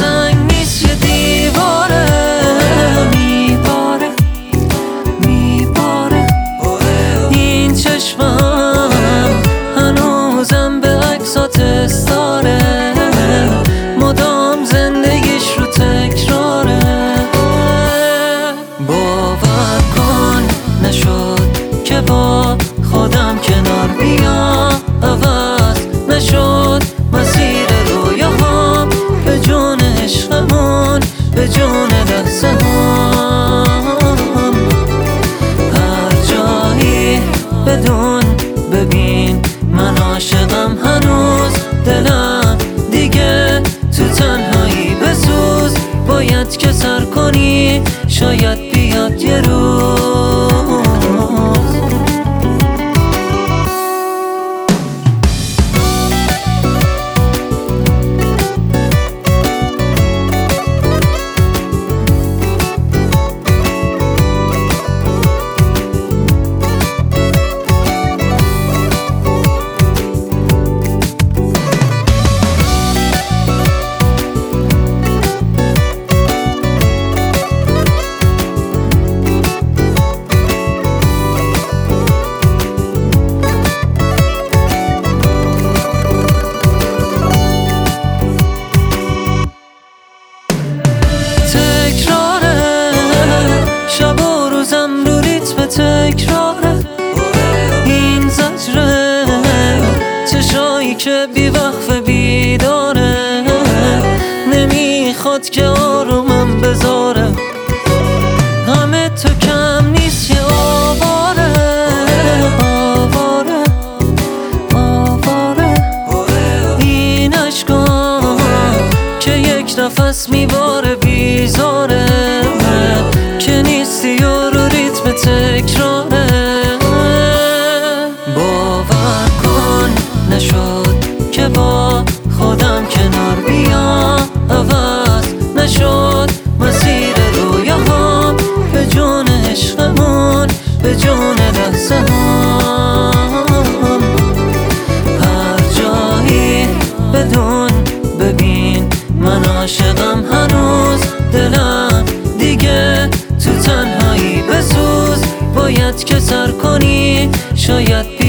سنگ نیست یه دیواره؟ میباره میباره این چشمم هنوزم به عکسات استاره مدام زندگیش رو تکراره. باور کن نشد که با خودم کنار بیام. لحظه هم هر جایی بدون ببین من عاشقم هنوز. دلم دیگه تو تنهایی بسوز. باید که سر کنی شاید تکراره. شب و روزم رو ریتم تکراره. این زجره چشایی که بی وقف بیداره. نمی‌خواد که آرومم یک نفس میباره بیزاره. که نیستی یارو ریتم تکراره. باور کن نشد که با خودم کنار بیام. عوض نشد مسیر رویاهام. به جون عشقمون به جون عاشقم هنوز دلم دیگه تو تنهایی بسوز. باید که سر کنی شاید